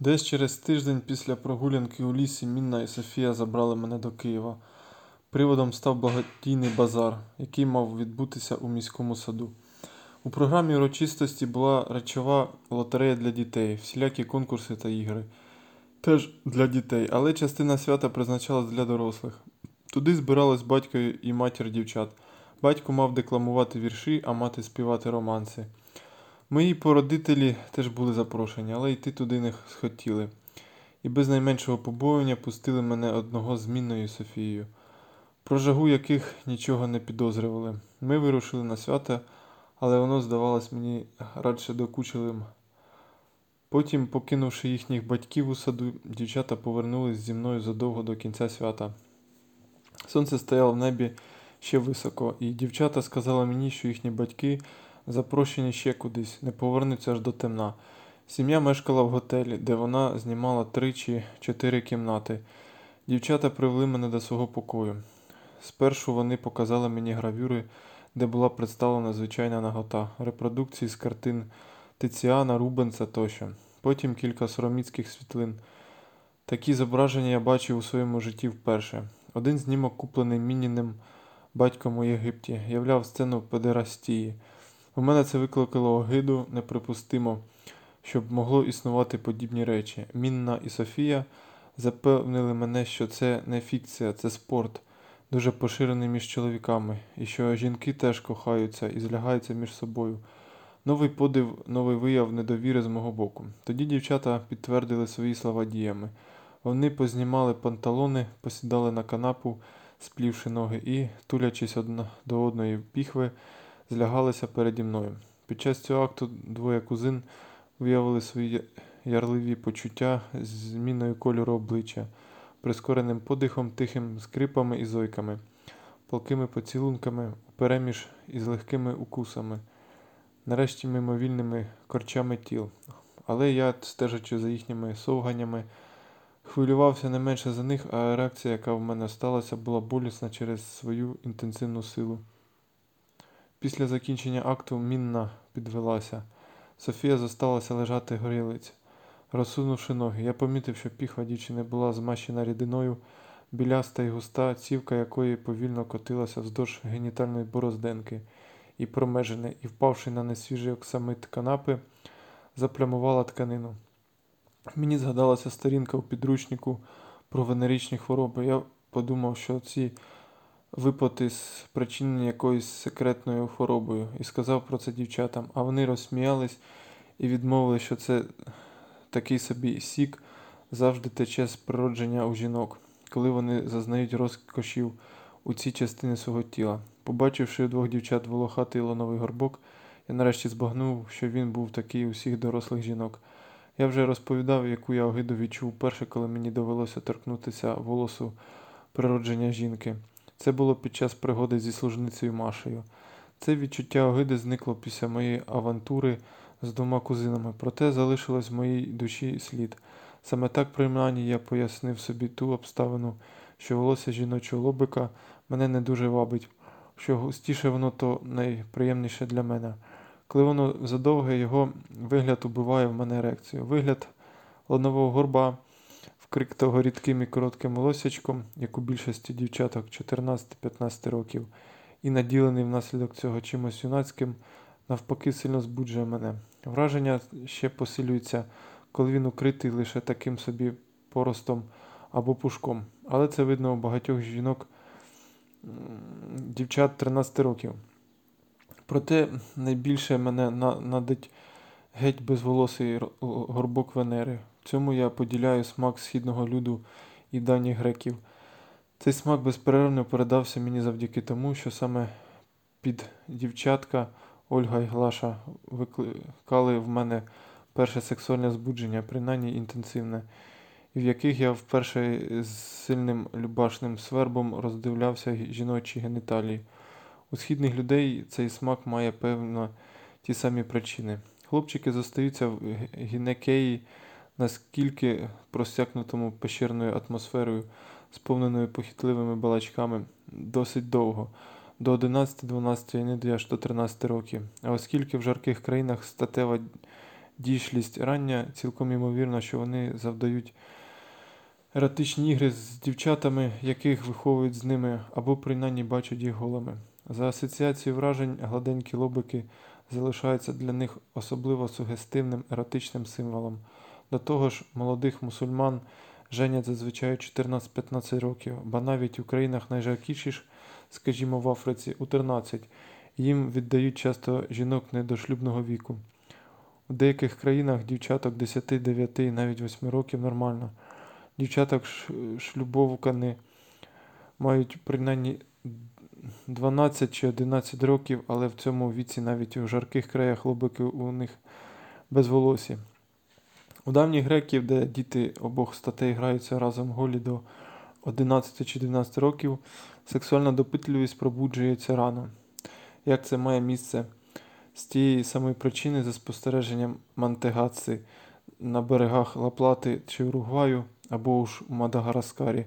Десь через тиждень після прогулянки у лісі Мінна і Софія забрали мене до Києва. Приводом став благодійний базар, який мав відбутися у міському саду. У програмі урочистості була речова лотерея для дітей, всілякі конкурси та ігри. Теж для дітей, але частина свята призначалась для дорослих. Туди збирались батько і матір дівчат. Батько мав декламувати вірші, а мати співати романси. Мої породителі теж були запрошені, але йти туди не схотіли. І без найменшого побоювання пустили мене одного з Мінною Софією, про жагу яких нічого не підозрювали. Ми вирушили на свято, але воно здавалось мені радше докучливим. Потім, покинувши їхніх батьків у саду, дівчата повернулись зі мною задовго до кінця свята. Сонце стояло в небі ще високо, і дівчата сказали мені, що їхні батьки запрошені ще кудись, не повернуться аж до темна. Сім'я мешкала в готелі, де вона знімала три чи чотири кімнати. Дівчата привели мене до свого покою. Спершу вони показали мені гравюри, де була представлена звичайна нагота, репродукції з картин Тиціана, Рубенса тощо. Потім кілька сороміцьких світлин. Такі зображення я бачив у своєму житті вперше. Один знімок, куплений Мініним батьком у Єгипті, являв сцену педерастії. У мене це викликало огиду неприпустимо, щоб могло існувати подібні речі. Мінна і Софія запевнили мене, що це не фікція, це спорт, дуже поширений між чоловіками, і що жінки теж кохаються і злягаються між собою. Новий подив, новий вияв недовіри з мого боку. Тоді дівчата підтвердили свої слова діями. Вони познімали панталони, посідали на канапу, сплівши ноги, і, тулячись одна до одної піхви, злягалися переді мною. Під час цього акту двоє кузин виявили свої ярливі почуття з зміною кольору обличчя, прискореним подихом, тихим скрипами і зойками, палкими поцілунками, упереміж із легкими укусами, нарешті мимовільними корчами тіл. Але я, стежачи за їхніми совганнями, хвилювався не менше за них, а реакція, яка в мене сталася, була болісна через свою інтенсивну силу. Після закінчення акту Мінна підвелася. Софія зосталася лежати горілиць. Розсунувши ноги, я помітив, що піхва дівчини була змащена рідиною, біляста й густа, цівка якої повільно котилася вздовж генітальної борозденки, і промежене, і впавши на несвіжий оксамит канапи, заплямувала тканину. Мені згадалася сторінка у підручнику про венеричні хвороби. Я подумав, що ці випоти спричинені якоюсь секретною хворобою, і сказав про це дівчатам, а вони розсміялись і відмовили, що це такий собі сік завжди тече з природження у жінок, коли вони зазнають розкошів у цій частині свого тіла. Побачивши у двох дівчат волохатий лоновий горбок, я нарешті збагнув, що він був такий у всіх дорослих жінок. Я вже розповідав, яку я огиду відчув перше, коли мені довелося торкнутися волосу природження жінки. Це було під час пригоди зі служницею Машею. Це відчуття огиди зникло після моєї авантури з двома кузинами, проте залишилось в моїй душі слід. Саме так принаймні я пояснив собі ту обставину, що волосся жіночого лобика мене не дуже вабить, що густіше воно то найприємніше для мене. Коли воно задовге, його вигляд убиває в мене ерекцію. Вигляд ланового горба, вкриктого рідким і коротким волосячком, як у більшості дівчаток 14-15 років, і наділений внаслідок цього чимось юнацьким, навпаки, сильно збуджує мене. Враження ще посилюється, коли він укритий лише таким собі поростом або пушком. Але це видно у багатьох жінок, дівчат 13 років. Проте найбільше мене надить геть безволосий горбок Венери. Цьому я поділяю смак східного люду і давніх греків. Цей смак безперервно передався мені завдяки тому, що саме під дівчатка Ольга і Глаша викликали в мене перше сексуальне збудження, принаймні інтенсивне, і в яких я вперше з сильним любашним свербом роздивлявся жіночі геніталії. У східних людей цей смак має певно ті самі причини. Хлопчики зостаються в гінекеї, наскільки просякнутому пещерною атмосферою, сповненою похитливими балачками, досить довго, до 11-12 іноді аж до 13 років. А оскільки в жарких країнах статева дійшлість рання, цілком імовірно, що вони завдають еротичні ігри з дівчатами, яких виховують з ними, або принаймні бачать їх голими. За асоціацією вражень, гладенькі лобики залишаються для них особливо сугестивним еротичним символом. До того ж, молодих мусульман женять зазвичай 14-15 років, ба навіть у країнах найжаркіших, скажімо, в Африці, у 13. Їм віддають часто жінок недошлюбного віку. У деяких країнах дівчаток 10, 9 і навіть 8 років нормально. Дівчаток шлюбовкани мають принаймні 12 чи 11 років, але в цьому віці навіть у жарких краях лобики у них безволосі. У давніх греків, де діти обох статей граються разом голі до 11 чи 12 років, сексуальна допитливість пробуджується рано. Як це має місце з тієї самої причини за спостереженням Мантегаци на берегах Лаплати чи Уругваю або ж у Мадагаскарі,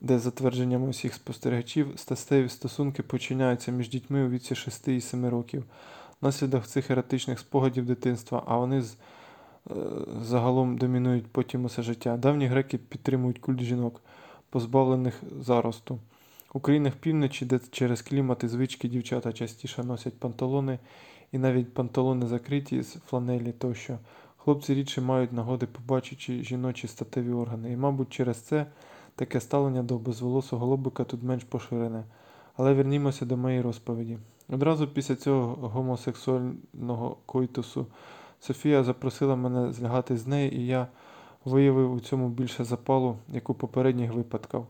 де, за твердженнями усіх спостерігачів, статеві стосунки починяються між дітьми у віці 6 і 7 років. Внаслідок цих еротичних спогадів дитинства, а вони з, загалом домінують потім усе життя. Давні греки підтримують культ жінок, позбавлених заросту. У країнах півночі, де через клімат і звички дівчата частіше носять панталони і навіть панталони закриті з фланелі тощо. Хлопці рідше мають нагоди побачити жіночі статеві органи, і, мабуть, через це таке ставлення до безволосого лобика тут менш поширене. Але вернімося до моєї розповіді. Одразу після цього гомосексуального койтусу Софія запросила мене злягати з нею, і я виявив у цьому більше запалу, як у попередніх випадках.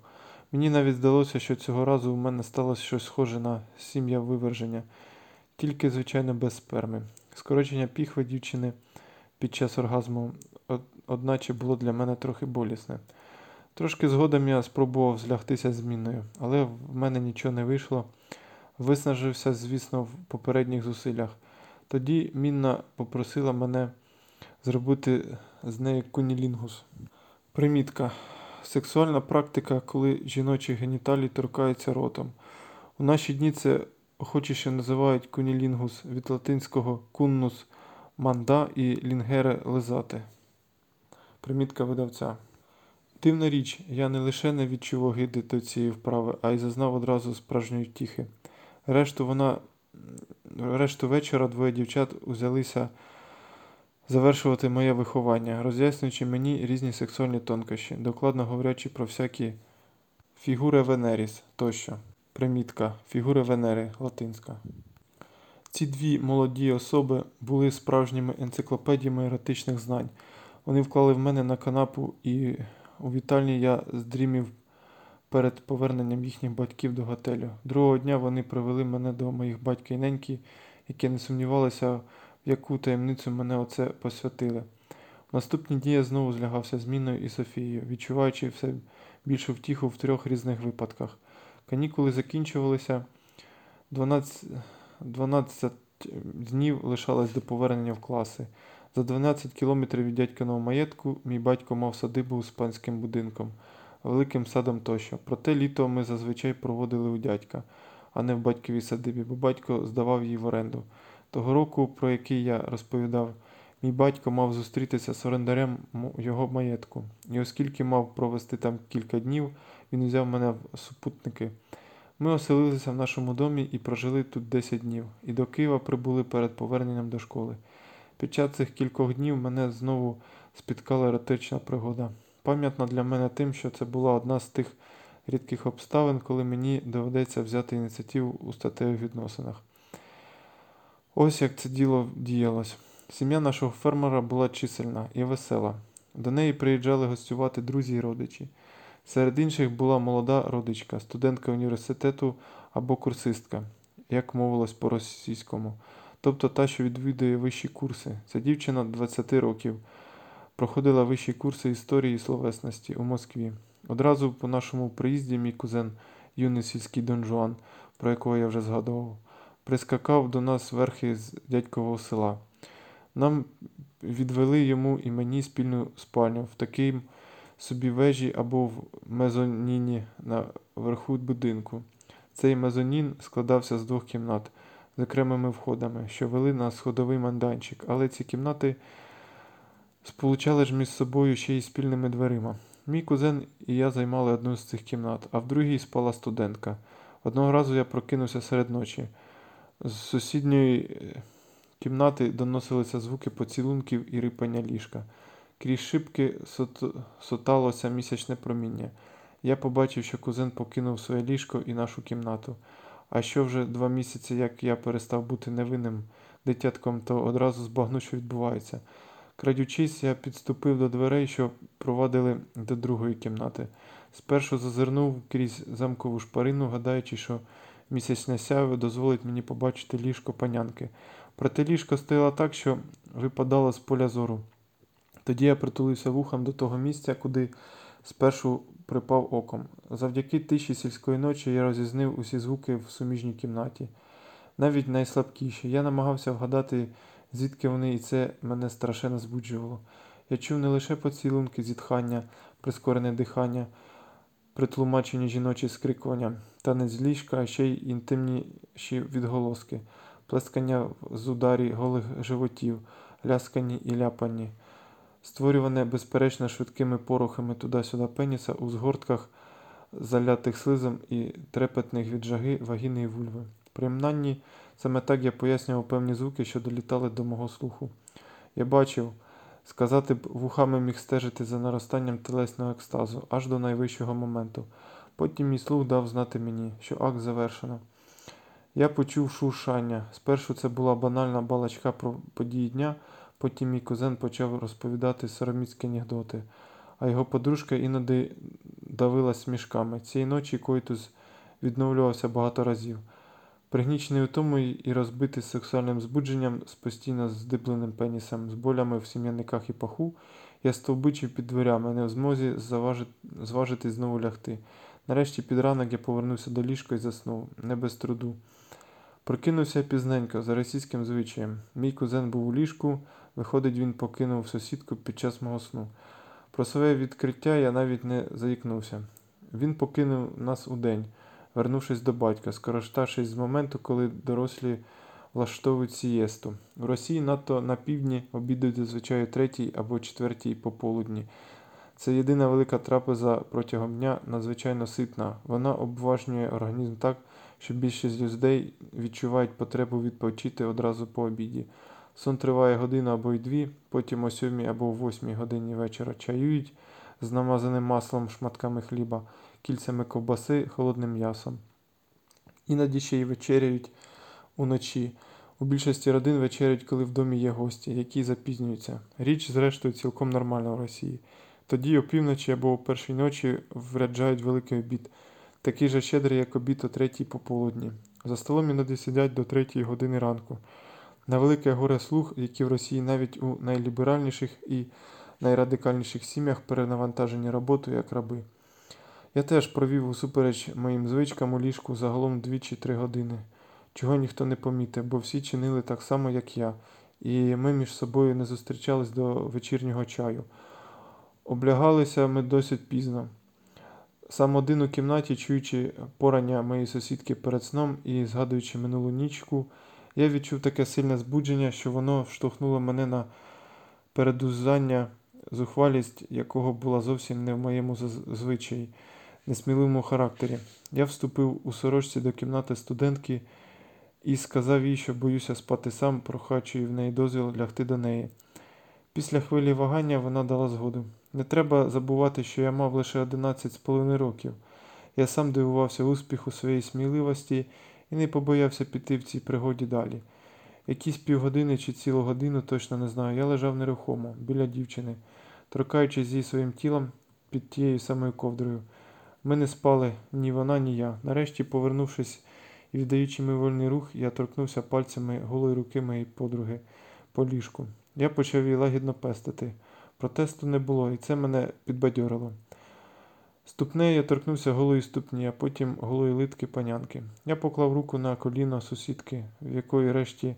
Мені навіть здалося, що цього разу у мене сталося щось схоже на сім'я виверження, тільки, звичайно, без сперми. Скорочення піхви дівчини під час оргазму, одначе було для мене трохи болісне. Трошки згодом я спробував злягтися зміною, але в мене нічого не вийшло. Виснажився, звісно, в попередніх зусиллях. Тоді Мінна попросила мене зробити з нею кунілінгус. Примітка. Сексуальна практика, коли жіночі геніталії торкаються ротом. У наші дні це охочіше називають кунілінгус від латинського куннус манда і лінгере лизати. Примітка видавця. Дивна річ, я не лише не відчув огиди до цієї вправи, а й зазнав одразу справжньої втіхи. Решту вона решту вечора двоє дівчат узялися завершувати моє виховання, роз'яснюючи мені різні сексуальні тонкощі, докладно говорячи про всякі фігури Венеріс тощо. Примітка фігури Венери латинська. Ці дві молоді особи були справжніми енциклопедіями еротичних знань. Вони вклали в мене на канапу, і у вітальні я здрімів перед поверненням їхніх батьків до готелю. Другого дня вони привели мене до моїх батька і неньки, які не сумнівалися, в яку таємницю мене оце посвятили. Наступні дні я знову злягався з Міною і Софією, відчуваючи все більшу втіху в трьох різних випадках. Канікули закінчувалися. 12, 12 днів лишалось до повернення в класи. За 12 кілометрів від дядькиного маєтку мій батько мав садибу з панським будинком, великим садом тощо. Проте літо ми зазвичай проводили у дядька, а не в батьковій садибі, бо батько здавав її в оренду. Того року, про який я розповідав, мій батько мав зустрітися з орендарем його маєтку. І оскільки мав провести там кілька днів, він узяв мене в супутники. Ми оселилися в нашому домі і прожили тут 10 днів, і до Києва прибули перед поверненням до школи. Під час цих кількох днів мене знову спіткала еротична пригода. Пам'ятна для мене тим, що це була одна з тих рідких обставин, коли мені доведеться взяти ініціативу у статевих відносинах. Ось як це діло діялось. Сім'я нашого фермера була чисельна і весела. До неї приїжджали гостювати друзі і родичі. Серед інших була молода родичка, студентка університету або курсистка, як мовилось по-російському, тобто та, що відвідує вищі курси. Ця дівчина 20 років проходила вищі курси історії і словесності у Москві. Одразу по нашому приїзді мій кузен, юний сільський Дон Жуан, про якого я вже згадував, прискакав до нас верхи з дядькового села. Нам відвели йому і мені спільну спальню в такій собі вежі або в мезоніні на верху будинку. Цей мезонін складався з двох кімнат з окремими входами, що вели на сходовий майданчик, але ці кімнати сполучали ж між собою ще й спільними дверима. Мій кузен і я займали одну з цих кімнат, а в другій спала студентка. Одного разу я прокинувся серед ночі. З сусідньої е, кімнати доносилися звуки поцілунків і рипання ліжка. Крізь шибки сот... соталося місячне проміння. Я побачив, що кузен покинув своє ліжко і нашу кімнату. А що вже два місяці, як я перестав бути невинним дитятком, то одразу збагну, що відбувається. Крадючись, я підступив до дверей, що провадили до другої кімнати. Спершу зазирнув крізь замкову шпарину, гадаючи, що місячне сяйво дозволить мені побачити ліжко панянки. Проте ліжко стояло так, що випадало з поля зору. Тоді я притулився вухом до того місця, куди спершу припав оком. Завдяки тиші сільської ночі я розізнив усі звуки в суміжній кімнаті, навіть найслабкіші. Я намагався вгадати, звідки вони, і це мене страшенно збуджувало. Я чув не лише поцілунки, зітхання, прискорене дихання, притлумачені жіночі скрикування, танець ліжка, а ще й інтимніші відголоски, плескання з ударі голих животів, ляскані і ляпані створюване безперечно швидкими порохами туди-сюди пеніса у згортках, залятих слизом і трепетних від жаги вагіни і вульви. Принаймні, саме так я пояснював певні звуки, що долітали до мого слуху. Я бачив, сказати б, вухами міг стежити за наростанням телесного екстазу аж до найвищого моменту. Потім мій слух дав знати мені, що акт завершено. Я почув шуршання. Спершу це була банальна балачка про події дня, Потім мій кузен почав розповідати сороміцькі анекдоти, а його подружка іноді давилась смішками. Цієї ночі Койтус відновлювався багато разів. Пригнічений у тому і розбитий сексуальним збудженням з постійно здибленим пенісом, з болями в сім'яниках і паху, я стовбичив під дверями, не в змозі заважити, зважити знову лягти. Нарешті під ранок я повернувся до ліжка і заснув, не без труду. Прокинувся пізненько, за російським звичаєм. Мій кузен був у ліжку, виходить, він покинув сусідку під час мого сну. Про своє відкриття я навіть не заїкнувся. Він покинув нас у день, вернувшись до батька, скориставшись з моменту, коли дорослі влаштовують сієсту. В Росії надто на півдні обідають зазвичай третій або четвертій пополудні. Це єдина велика трапеза протягом дня надзвичайно ситна. Вона обважнює організм так, що більшість людей відчувають потребу відпочити одразу по обіді. Сон триває годину або й дві, потім о сьомій або о восьмій годині вечора чаюють з намазаним маслом, шматками хліба, кільцями ковбаси, холодним м'ясом. Іноді ще й вечеряють уночі. У більшості родин вечерять, коли в домі є гості, які запізнюються. Річ, зрештою, цілком нормальна в Росії. Тоді опівночі або о першій ночі вряджають великий обід, такий же щедрий, як обід о третій пополудні. За столом іноді сидять до третьої години ранку. На велике горе слуг, які в Росії навіть у найліберальніших і найрадикальніших сім'ях перенавантажені роботою як раби. Я теж провів усупереч моїм звичкам у ліжку загалом 2 чи 3 години, чого ніхто не помітив, бо всі чинили так само, як я, і ми між собою не зустрічались до вечірнього чаю. Облягалися ми досить пізно. Сам один у кімнаті, чуючи порання моєї сусідки перед сном і згадуючи минулу нічку, я відчув таке сильне збудження, що воно вштовхнуло мене на передузання, зухвалість якого була зовсім не в моєму звичаї, несміливому характері. Я вступив у сорочці до кімнати студентки і сказав їй, що боюся спати сам, прохачую в неї дозвіл лягти до неї. Після хвилі вагання вона дала згоду. Не треба забувати, що я мав лише 11 з половиною років. Я сам дивувався успіху своєї сміливості і не побоявся піти в цій пригоді далі. Якісь півгодини чи цілу годину, точно не знаю, я лежав нерухомо біля дівчини, торкаючись зі своїм тілом під тією самою ковдрою. Ми не спали ні вона, ні я. Нарешті, повернувшись і віддаючи мій вольний рух, я торкнувся пальцями голої руки моєї подруги по ліжку. Я почав її лагідно пестити. Протесту не було, і це мене підбадьорило. Ступнею я торкнувся голої ступні, а потім голої литки панянки. Я поклав руку на коліно сусідки, в якої решті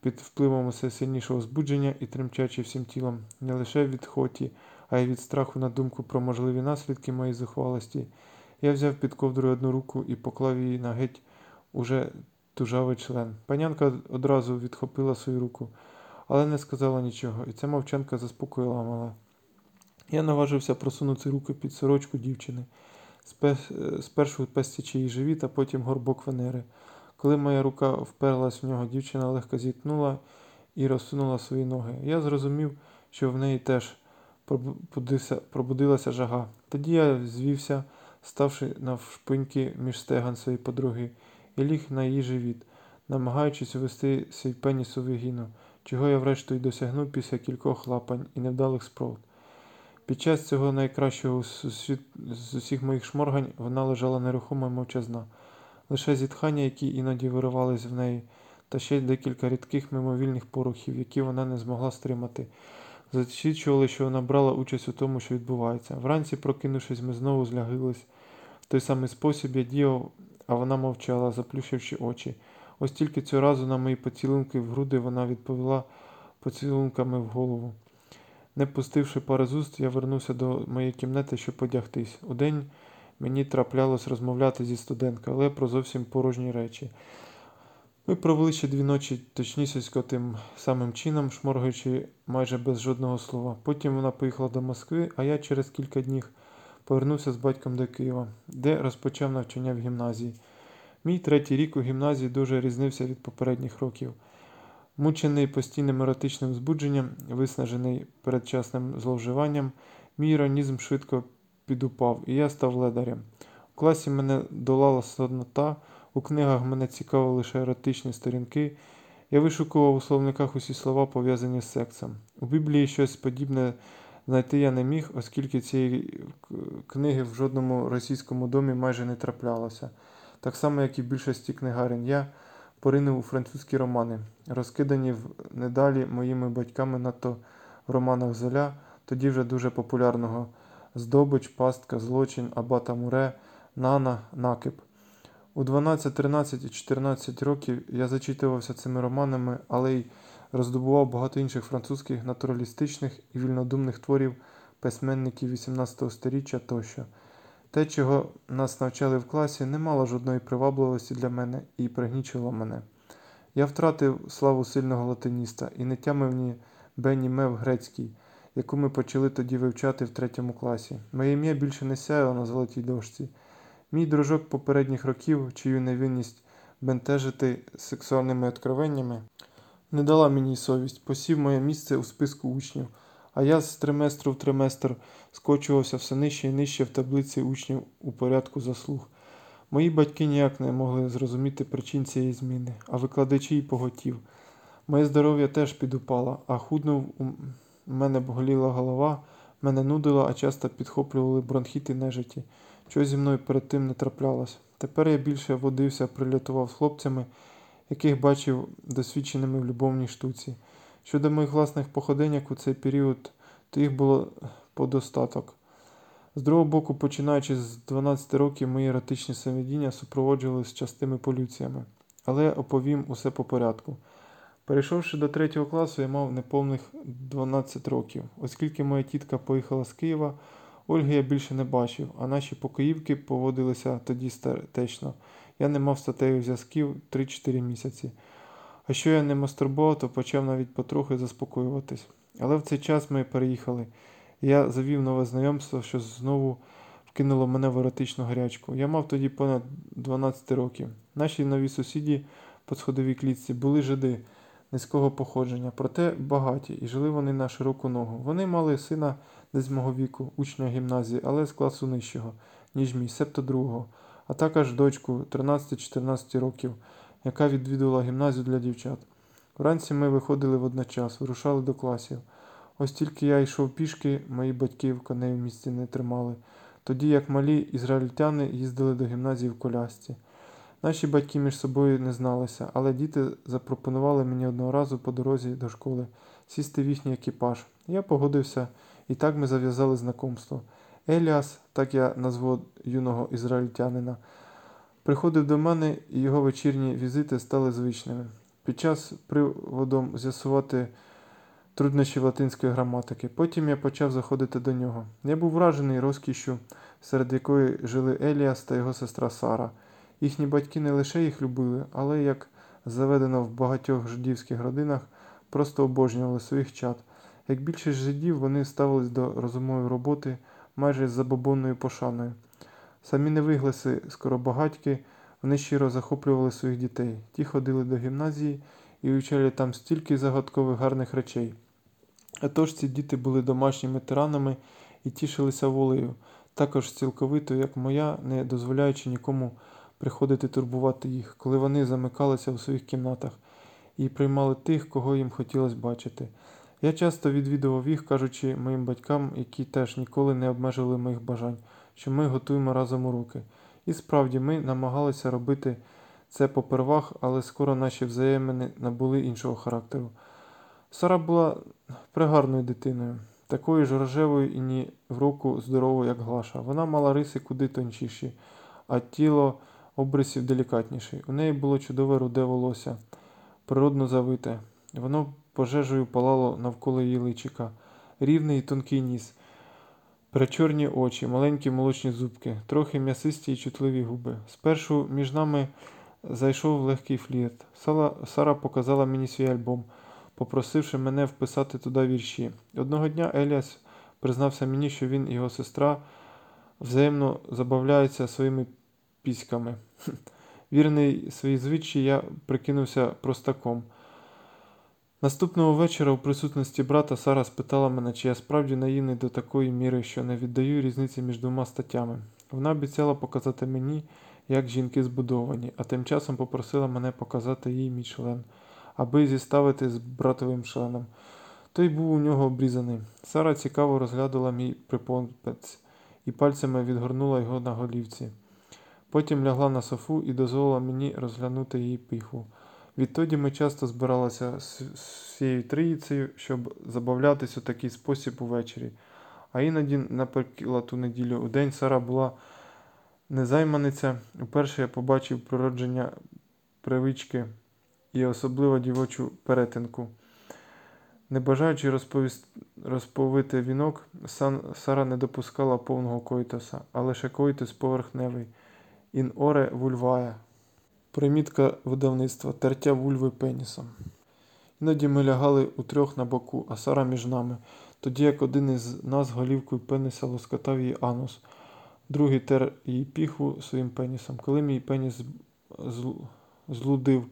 під впливом усе сильнішого збудження і тремчачи всім тілом, не лише від хоті, а й від страху на думку про можливі наслідки моєї зухвалості. Я взяв під ковдрою одну руку і поклав її на геть уже тужавий член. Панянка одразу відхопила свою руку, але не сказала нічого, і ця мовчанка заспокоїла мене. Я наважився просунути руки під сорочку дівчини, спершу пестячи її живіт, а потім горбок Венери. Коли моя рука вперлась в нього, дівчина легко зіткнула і розсунула свої ноги. Я зрозумів, що в неї теж пробудилася жага. Тоді я звівся, ставши навшпиньки між стеган своєї подруги, і ліг на її живіт, намагаючись ввести свій пеніс у вигіну, чого я врешті досягнув після кількох лапань і невдалих спроб. Під час цього найкращого з усіх моїх шморгань вона лежала нерухомо й мовчазна. Лише зітхання, які іноді виривались в неї, та ще декілька рідких мимовільних порухів, які вона не змогла стримати, засвідчували, що вона брала участь у тому, що відбувається. Вранці, прокинувшись, ми знову злягились. В той самий спосіб я діяв, а вона мовчала, заплющивши очі. Ось тільки цього разу на мої поцілунки в груди вона відповіла поцілунками в голову. Не пустивши пари з уст, я вернувся до моєї кімнати, щоб одягтись. Удень мені траплялось розмовляти зі студенткою, але про зовсім порожні речі. Ми провели ще дві ночі точнісінько тим самим чином, шморгаючи майже без жодного слова. Потім вона поїхала до Москви, а я через кілька днів повернувся з батьком до Києва, де розпочав навчання в гімназії. Мій третій рік у гімназії дуже різнився від попередніх років. Мучений постійним еротичним збудженням, виснажений передчасним зловживанням, мій організм швидко підупав, і я став ледарем. У класі мене долала соднота, у книгах мене цікавили лише еротичні сторінки. Я вишукував у словниках усі слова, пов'язані з сексом. У Біблії щось подібне знайти я не міг, оскільки цієї книги в жодному російському домі майже не траплялося. Так само, як і більшості книгарень. Я поринув у французькі романи, розкидані в недалі моїми батьками надто в романах Золя, тоді вже дуже популярного Здобич, Пастка, Злочин, Абата Муре, Нана, Накип. У 12, 13 і 14 років я зачитувався цими романами, але й роздобував багато інших французьких натуралістичних і вільнодумних творів письменників 18 століття тощо. Те, чого нас навчали в класі, не мало жодної привабливості для мене і пригнічувало мене. Я втратив славу сильного латиніста і не тямив ні Бенні Мев грецький, яку ми почали тоді вивчати в третьому класі. Моє ім'я більше не сяяло на золотій дошці. Мій дружок попередніх років, чию невинність бентежити сексуальними откровеннями, не дала мені совість, посів моє місце у списку учнів, а я з триместру в триместр скочувався все нижче і нижче в таблиці учнів у порядку заслуг. Мої батьки ніяк не могли зрозуміти причин цієї зміни, а викладачі й поготів. Моє здоров'я теж підупало, а худнув у мене боліла голова, мене нудило, а часто підхоплювали бронхіти нежиті. Чого зі мною перед тим не траплялось. Тепер я більше водився, прилятував з хлопцями, яких бачив досвідченими в любовній штуці. Щодо моїх власних походеньок у цей період, то їх було подостаток. З другого боку, починаючи з 12 років, мої еротичні самовідіння супроводжувалися частими полюціями, але оповім усе по порядку. Перейшовши до третього класу, я мав неповних 12 років. Оскільки моя тітка поїхала з Києва, Ольги я більше не бачив, а наші покоївки поводилися тоді статечно. Я не мав статевих зв'язків 3-4 місяці. А що я не мастурбував, то почав навіть потрохи заспокоюватись. Але в цей час ми переїхали. Я завів нове знайомство, що знову вкинуло мене в еротичну гарячку. Я мав тоді понад 12 років. Наші нові сусіді по сходовій клітці були жиди низького походження, проте багаті, і жили вони на широку ногу. Вони мали сина десь мого віку, учня гімназії, але з класу нижчого, ніж мій, себто другого, а також дочку 13-14 років, яка відвідувала гімназію для дівчат. Вранці ми виходили водночас, вирушали до класів. Ось тільки я йшов пішки, мої батьки в коней в місті не тримали, тоді як малі ізраїльтяни їздили до гімназії в колясці. Наші батьки між собою не зналися, але діти запропонували мені одного разу по дорозі до школи сісти в їхній екіпаж. Я погодився, і так ми зав'язали знакомство. Еліас, так я назву юного ізраїльтянина, приходив до мене, і його вечірні візити стали звичними. Під час приводом з'ясувати труднощі латинської граматики. Потім я почав заходити до нього. Я був вражений розкішшю, серед якої жили Еліас та його сестра Сара. Їхні батьки не лише їх любили, але, як заведено в багатьох жидівських родинах, просто обожнювали своїх чад. Як більшість жидів, вони ставились до розумової роботи майже з забобонною пошаною. Самі невигласи скоробагатьки, вони щиро захоплювали своїх дітей. Ті ходили до гімназії і вивчали там стільки загадкових гарних речей. А тож ці діти були домашніми тиранами і тішилися волею, також цілковито, як моя, не дозволяючи нікому приходити турбувати їх, коли вони замикалися у своїх кімнатах і приймали тих, кого їм хотілося бачити. Я часто відвідував їх, кажучи моїм батькам, які теж ніколи не обмежували моїх бажань, що ми готуємо разом уроки. І справді ми намагалися робити це попервах, але скоро наші взаємини набули іншого характеру. Сара була пригарною дитиною, такою ж рожевою і ні в року здоровою, як Глаша. Вона мала риси куди тончіші, а тіло обрисів делікатніший. У неї було чудове руде волосся, природно завите. Воно пожежею палало навколо її личика, рівний і тонкий ніс, перечорні очі, маленькі молочні зубки, трохи м'ясисті й чутливі губи. Спершу між нами зайшов легкий флірт. Сара показала мені свій альбом, попросивши мене вписати туди вірші. Одного дня Еліас признався мені, що він і його сестра взаємно забавляються своїми піськами. Вірний своїй звичці, я прикинувся простаком. Наступного вечора у присутності брата Сара спитала мене, чи я справді наївний до такої міри, що не віддаю різниці між двома статтями. Вона обіцяла показати мені, як жінки збудовані, а тим часом попросила мене показати їй мій член, аби зіставити з братовим членом. Той був у нього обрізаний. Сара цікаво розглядала мій припомпець і пальцями відгорнула його на голівці. Потім лягла на софу і дозволила мені розглянути її піху. Відтоді ми часто збиралися з всією троїцею, щоб забавлятись у такий спосіб увечері. А іноді, наприклад, ту неділю у день Сара була незайманиця. Уперше я побачив природження привички і особливо дівочу перетинку. Не бажаючи розповіст... розповити вінок, Сан... Сара не допускала повного койтуса, а лише койтус поверхневий. Ін оре вульвая. Примітка видавництва тертя вульви пенісом. Іноді ми лягали утрьох на боку, а Сара між нами, тоді як один із нас голівкою пениса лоскотав її анус, другий тер її піху своїм пенісом. Коли мій пеніс злудив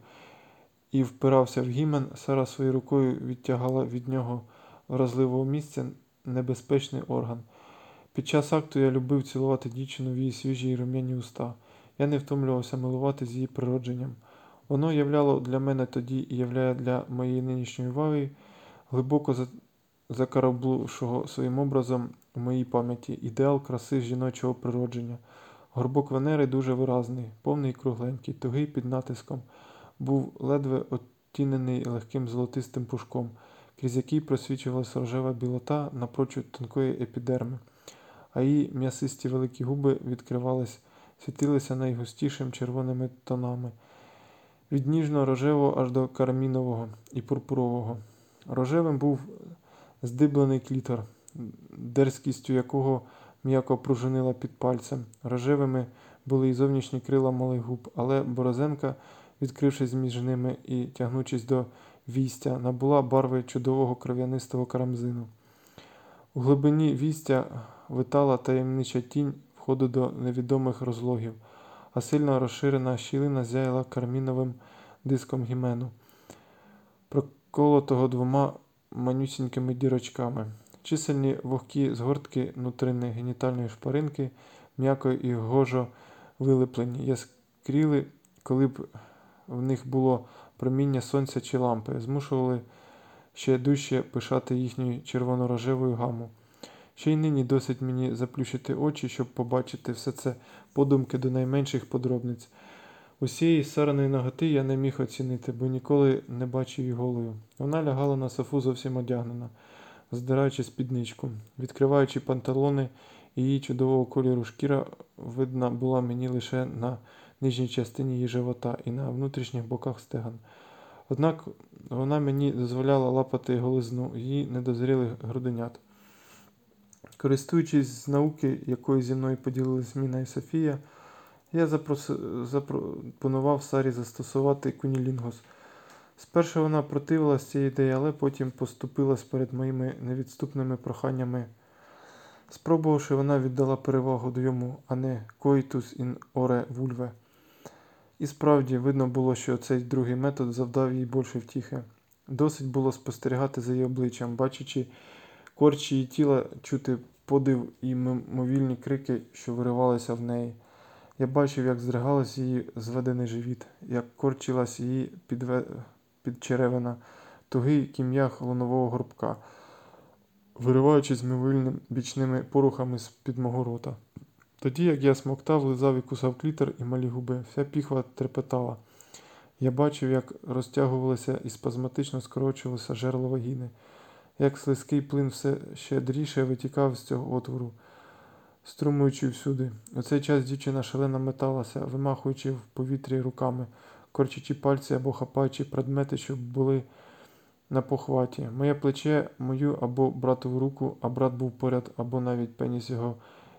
і впирався в гімен, Сара своєю рукою відтягала від нього вразливого місця небезпечний орган. Під час акту я любив цілувати дівчину в її свіжі й рум'яні уста. Я не втомлювався милувати з її природженням. Воно являло для мене тоді і являє для моєї нинішньої уваги глибоко закараблувшого своїм образом у моїй пам'яті ідеал краси жіночого природження. Горбок Венери дуже виразний, повний і кругленький, тугий під натиском, був ледве оттінений легким золотистим пушком, крізь який просвічувалася рожева білота напрочуд тонкої епідерми, а її м'ясисті великі губи відкривались світилися найгустішим червоними тонами, від ніжно-рожевого аж до кармінового і пурпурового. Рожевим був здиблений клітор, дерзкістю якого м'яко пружинила під пальцем. Рожевими були й зовнішні крила малих губ, але борозенка, відкрившись між ними і тягнучись до вістя, набула барви чудового кров'янистого карамзину. У глибині вістя витала таємнича тінь входу до невідомих розлогів, а сильно розширена щілина зяяла карміновим диском гімену, проколотого двома манюсінькими дірочками. Чисельні вогкі згортки нутрини генітальної шпаринки, м'яко і гожо вилеплені, яскріли, коли б в них було проміння сонця чи лампи, змушували ще дужче пишати їхньою червоно-рожевою гаму. Ще й нині досить мені заплющити очі, щоб побачити все це подумки до найменших подробниць. Усієї сараної ноготи я не міг оцінити, бо ніколи не бачив її голою. Вона лягала на софу зовсім одягнена, здираючи спідничку, відкриваючи панталони, її чудового кольору шкіра видна була мені лише на нижній частині її живота і на внутрішніх боках стеган. Однак вона мені дозволяла лапати голизну її недозрілих груденят. Користуючись з науки, якою зі мною поділились Міна і Софія, я запропонував Сарі застосувати кунілінгус. Спершу вона противилась цій ідеї, але потім поступилась перед моїми невідступними проханнями. Спробувавши, вона віддала перевагу дойому, а не коїтус ін оре вульве. І справді видно було, що цей другий метод завдав їй більше втіхи. Досить було спостерігати за її обличчям, бачачи корчі її тіла, чути подив і мимовільні крики, що виривалися в неї. Я бачив, як здригалась її зведений живіт, як корчилась її підве... підчеревина, тугий кім'ях лунового горбка, вириваючись мимовільними бічними порухами з-під мого рота. Тоді, як я смоктав, лизав і кусав клітер і малі губи, вся піхва трепетала. Я бачив, як розтягувалося і спазматично скорочувалося жерло вагіни, як слизький плин все щедріше витікав з цього отвору, струмуючи всюди. У цей час дівчина шалено металася, вимахуючи в повітрі руками, корчачи пальці або хапаючи предмети, що були на похваті. Моє плече, мою або братову руку, а брат був поряд, або навіть пеніс його,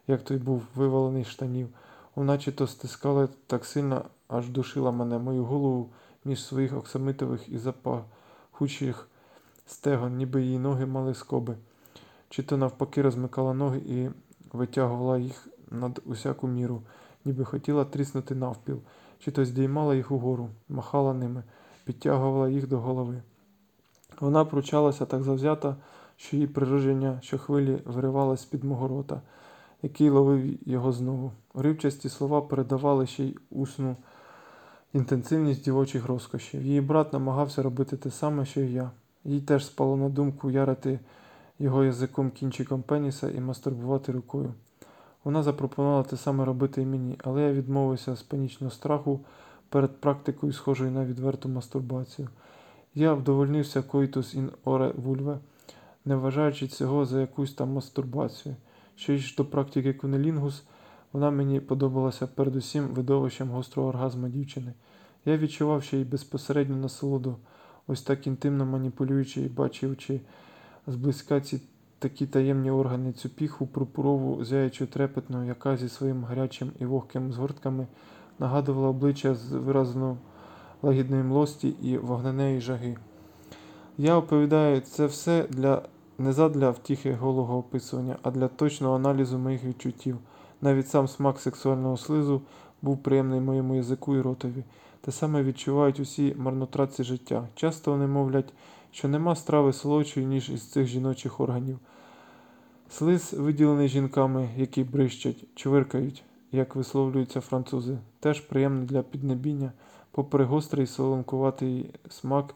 як той був вивалений штанів. Вона то стискала так сильно, аж душила мене, мою голову між своїх оксамитових і запахучих стегон, ніби її ноги мали скоби, чи то навпаки розмикала ноги і витягувала їх над усяку міру, ніби хотіла тріснути навпіл, чи то здіймала їх угору, махала ними, підтягувала їх до голови. Вона пручалася так завзято, що її прироження щохвилі виривалось з-під мого рота, який ловив його знову. Уривчасті слова передавали ще й усну інтенсивність дівочих розкошів. Її брат намагався робити те саме, що й я. Їй теж спало на думку ярити його язиком кінчиком пеніса і мастурбувати рукою. Вона запропонувала те саме робити і мені, але я відмовився з панічного страху перед практикою, схожою на відверту мастурбацію. Я вдовольнився коїтус ін оре вульве, не вважаючи цього за якусь там мастурбацію. Що ж до практики кунелінгус, вона мені подобалася передусім видовищем гострого оргазму дівчини. Я відчував ще й безпосередню насолоду, ось так інтимно маніпулюючи і бачивши зблизька ці такі таємні органи, цю піху пурпурову зяючу трепетну, яка зі своїм гарячим і вогким згортками нагадувала обличчя з виразно лагідної млості і вогненної жаги. Я оповідаю це все для не задля втіхи голого описування, а для точного аналізу моїх відчуттів. Навіть сам смак сексуального слизу був приємний моєму язику і ротові. Те саме відчувають усі марнотратці життя. Часто вони мовлять, що нема страви солодшої, ніж із цих жіночих органів. Слиз, виділений жінками, які брищать, чвиркають, як висловлюються французи, теж приємний для піднебіння, попри гострий солонкуватий смак,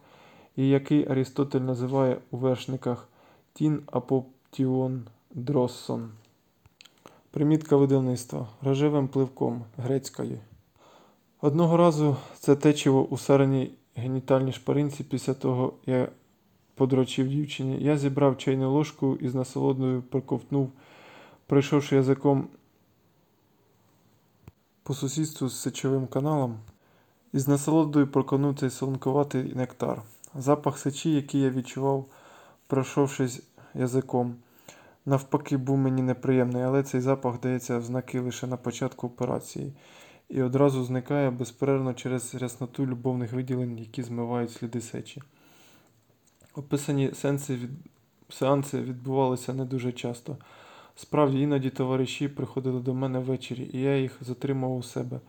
і який Арістотель називає у вершниках тін апоптіон дроссон. Примітка видавництва рожевим пливком грецької. Одного разу це течиво у сареній генітальній шпаринці після того я подрочив дівчині. Я зібрав чайну ложку і з насолодою проковтнув, пройшовши язиком по сусідству з сечовим каналом, і з насолодою проконув цей солонкуватий нектар. Запах сечі, який я відчував, пройшовшись язиком. Навпаки, був мені неприємний, але цей запах дається в знаки лише на початку операції і одразу зникає безперервно через рясноту любовних виділень, які змивають сліди сечі. Описані сенси від... сеанси відбувалися не дуже часто. Справді, іноді товариші приходили до мене ввечері, і я їх затримував у себе.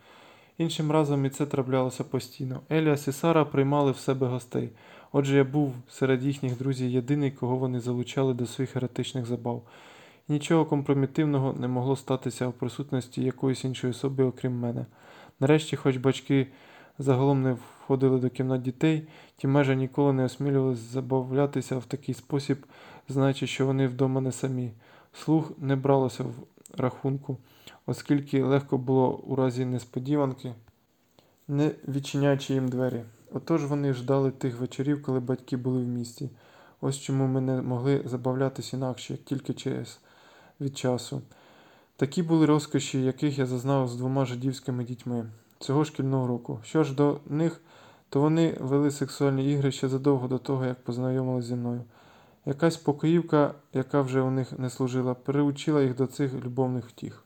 Іншим разом і це траплялося постійно. Еліас і Сара приймали в себе гостей. Отже, я був серед їхніх друзів єдиний, кого вони залучали до своїх еретичних забав. Нічого компромітивного не могло статися в присутності якоїсь іншої особи, окрім мене. Нарешті, хоч батьки загалом не входили до кімнат дітей, ті майже ніколи не осмілювалися забавлятися в такий спосіб, знаючи, що вони вдома не самі. Слух не бралося в рахунку, оскільки легко було у разі несподіванки, не відчиняючи їм двері. Отож вони ждали тих вечорів, коли батьки були в місті. Ось чому ми не могли забавлятися інакше, як тільки через від часу. Такі були розкоші, яких я зазнав з двома жидівськими дітьми цього шкільного року. Що ж до них, то вони вели сексуальні ігри ще задовго до того, як познайомилися зі мною. Якась покоївка, яка вже у них не служила, переучила їх до цих любовних втіх.